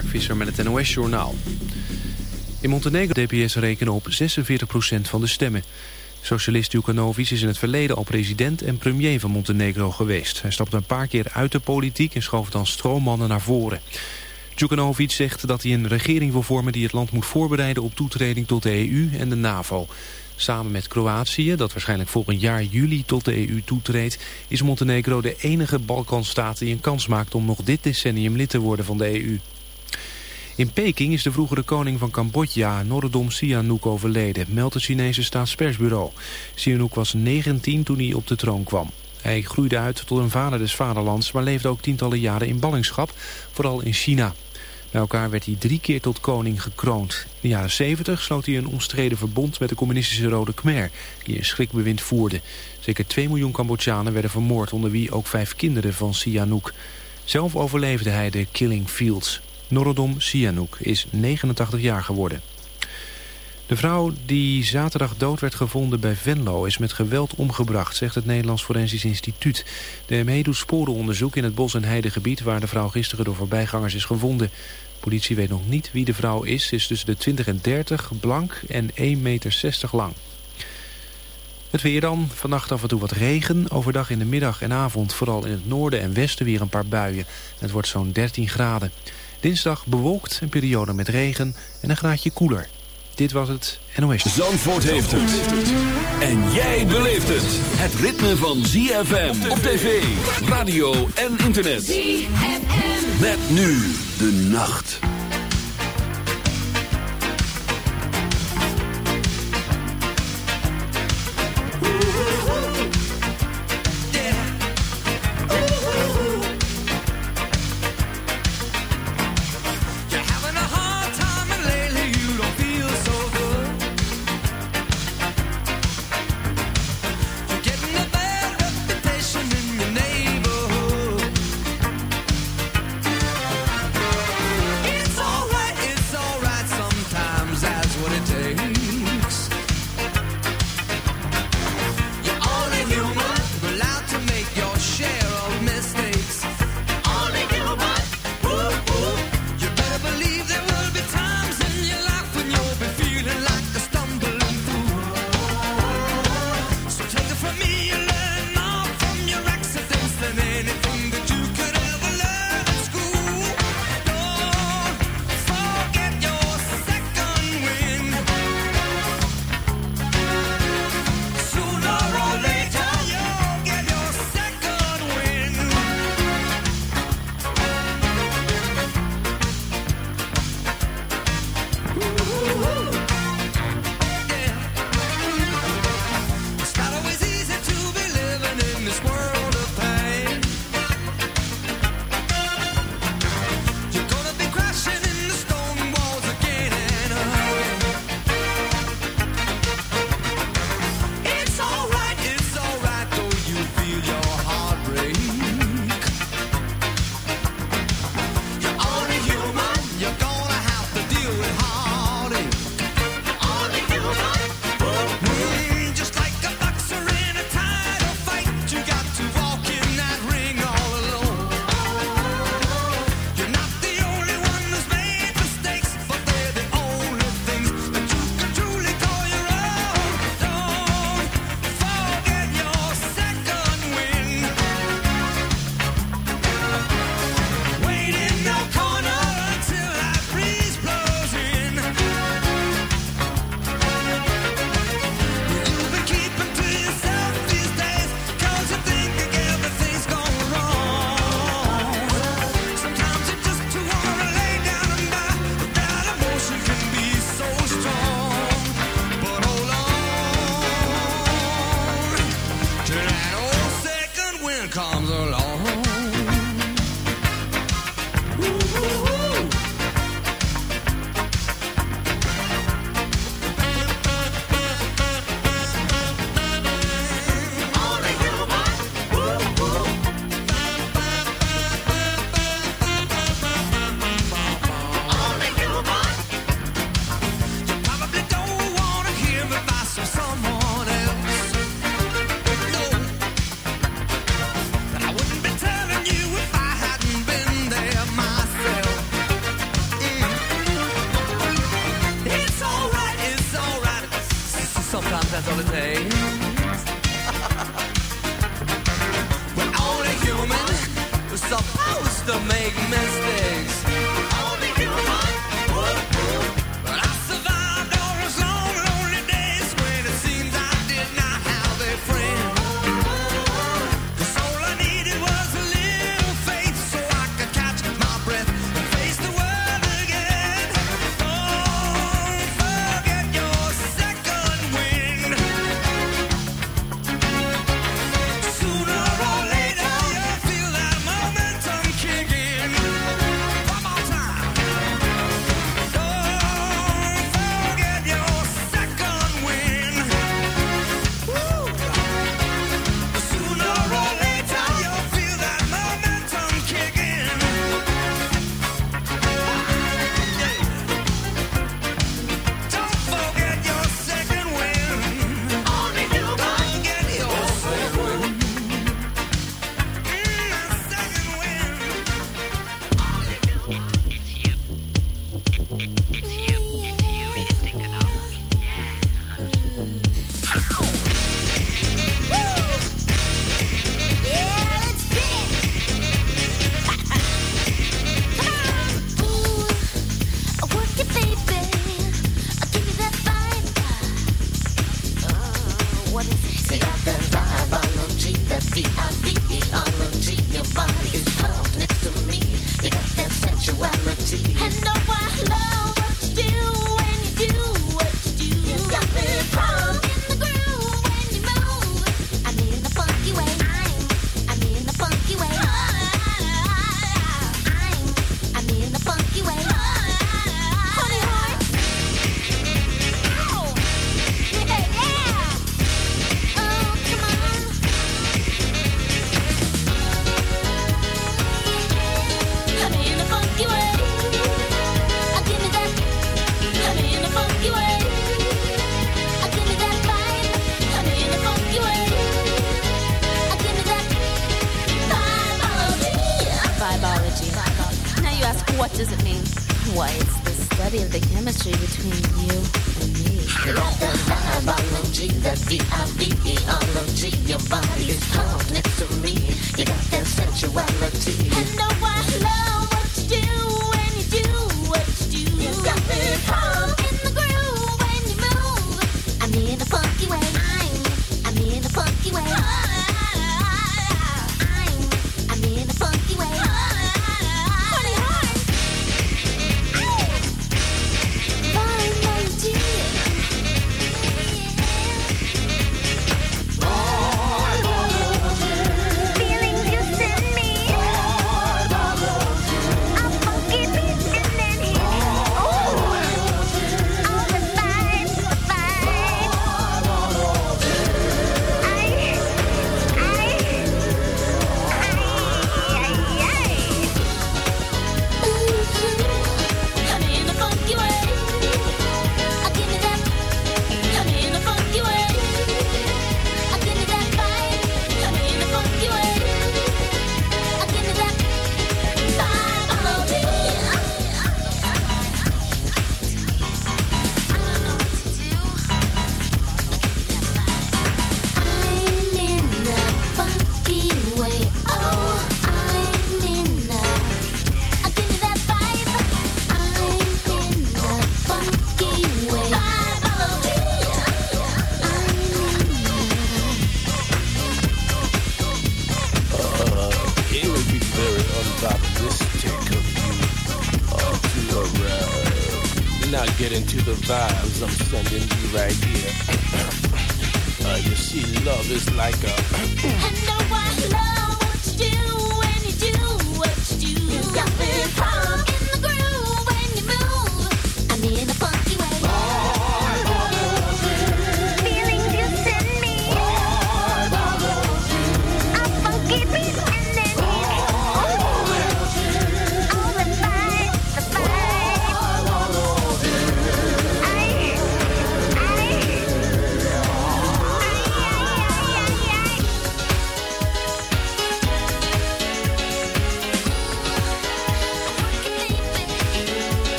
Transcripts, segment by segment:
Mark Visser met het NOS-journaal. In Montenegro DPS rekenen op 46% van de stemmen. Socialist Jukanovic is in het verleden al president en premier van Montenegro geweest. Hij stapte een paar keer uit de politiek en schoof dan stroommannen naar voren. Djukanovic zegt dat hij een regering wil vormen die het land moet voorbereiden op toetreding tot de EU en de NAVO. Samen met Kroatië, dat waarschijnlijk volgend jaar juli tot de EU toetreedt... is Montenegro de enige Balkanstaat die een kans maakt om nog dit decennium lid te worden van de EU. In Peking is de vroegere koning van Cambodja, Norodom Sihanouk, overleden, meldt het Chinese staatspersbureau. Sihanouk was 19 toen hij op de troon kwam. Hij groeide uit tot een vader des vaderlands, maar leefde ook tientallen jaren in ballingschap, vooral in China. Bij elkaar werd hij drie keer tot koning gekroond. In de jaren 70 sloot hij een omstreden verbond met de communistische Rode Khmer, die een schrikbewind voerde. Zeker 2 miljoen Cambodjanen werden vermoord, onder wie ook vijf kinderen van Sihanouk. Zelf overleefde hij de Killing Fields. Norodom Sihanouk is 89 jaar geworden. De vrouw die zaterdag dood werd gevonden bij Venlo is met geweld omgebracht, zegt het Nederlands Forensisch Instituut. De ME doet sporenonderzoek in het bos- en heidegebied waar de vrouw gisteren door voorbijgangers is gevonden. De politie weet nog niet wie de vrouw is. Ze is tussen de 20 en 30, blank en 1,60 meter lang. Het weer dan. Vannacht af en toe wat regen. Overdag in de middag en avond vooral in het noorden en westen weer een paar buien. Het wordt zo'n 13 graden. Dinsdag bewolkt, een periode met regen en een graadje koeler. Dit was het NOS. Zandvoort heeft het. En jij beleeft het. Het ritme van ZFM op tv, radio en internet. ZFM. Met nu de nacht. Now you ask, what does it mean? Why, it's the study of the chemistry between you and me. Love and biology, that's B-I-V-E-ology. Your body is hot next to me. You got that sensuality. And no, I love Uh, you see, love is like a. I know I love what you do.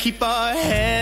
keep our heads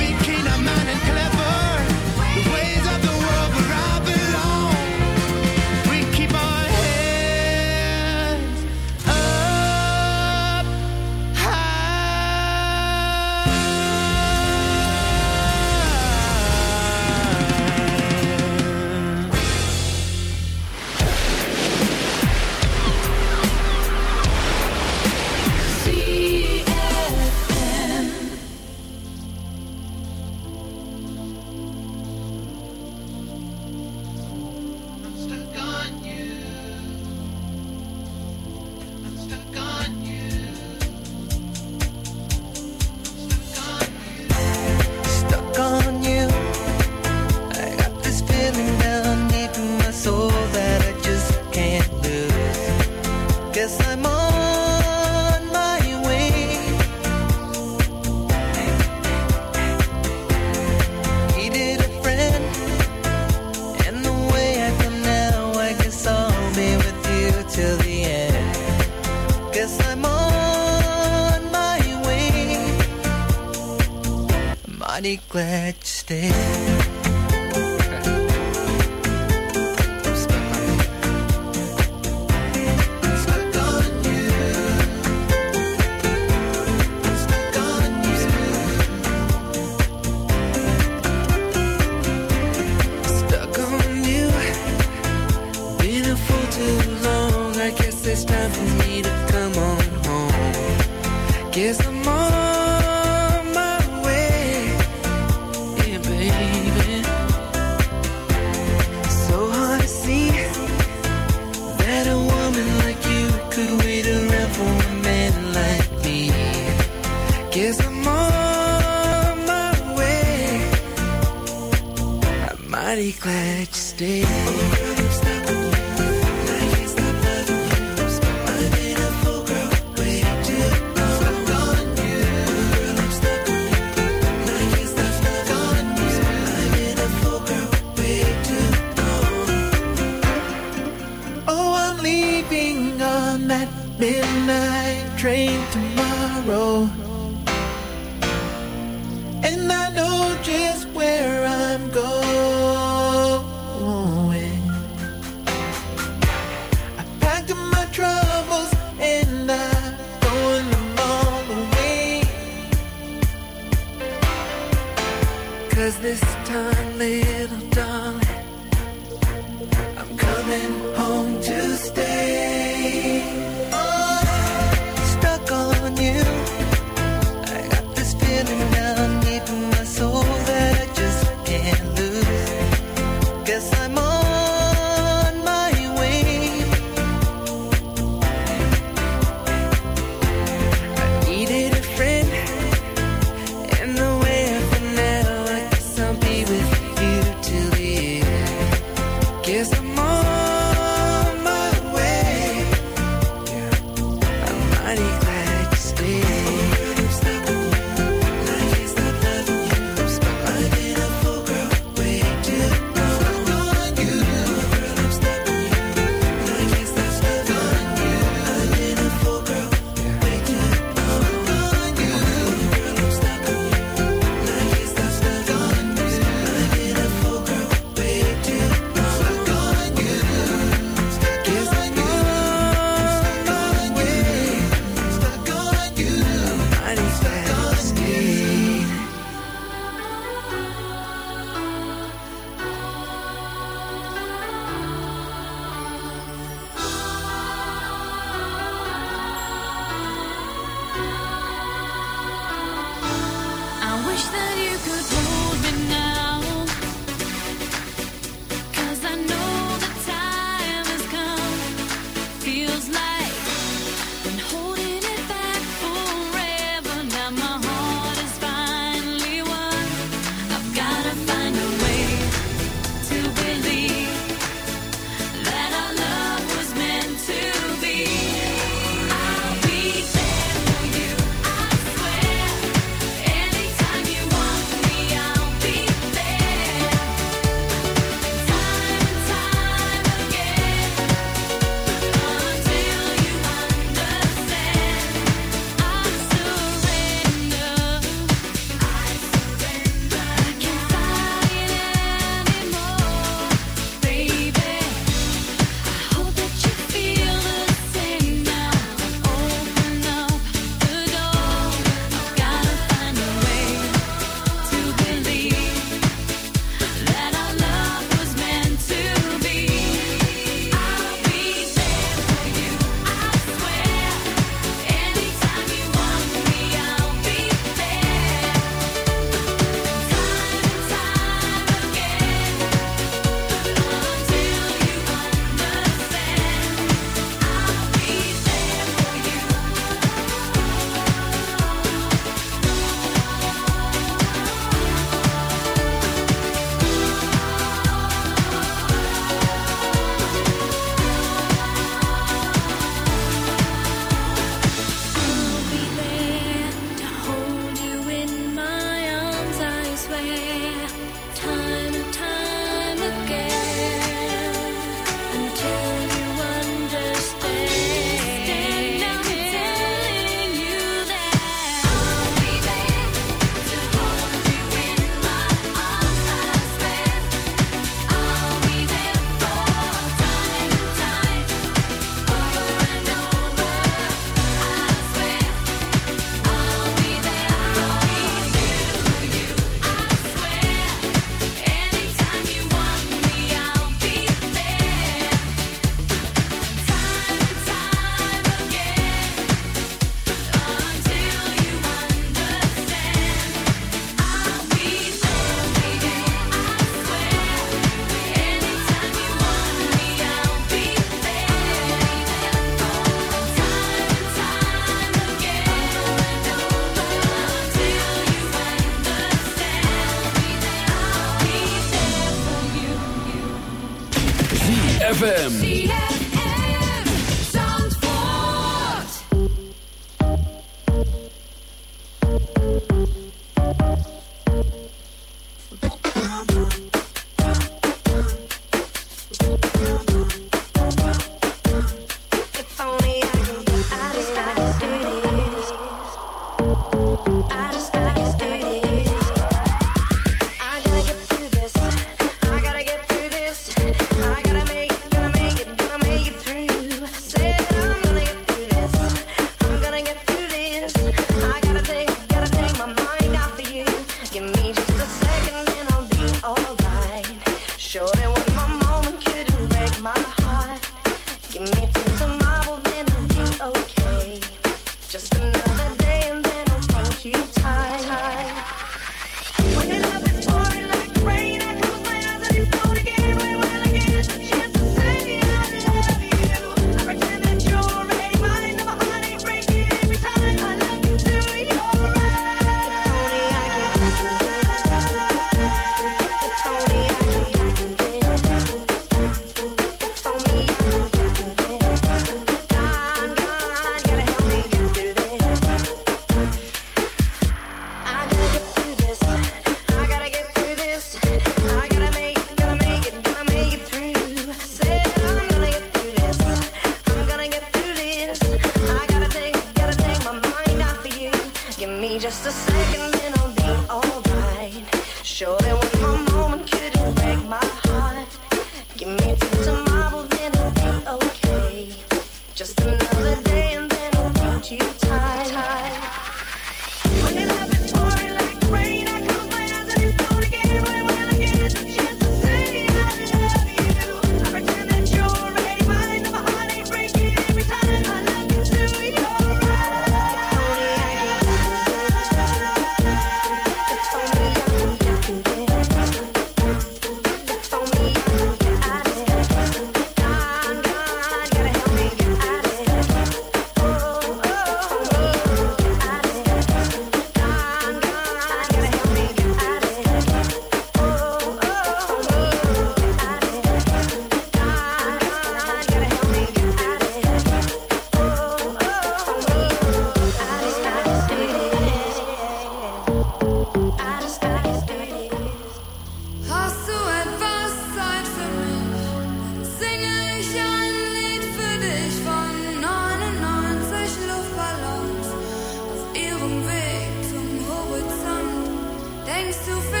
too. Fast.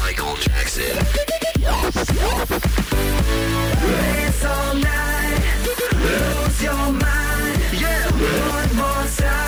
Michael Jackson. Dance all night, lose your mind. Yeah, one more time.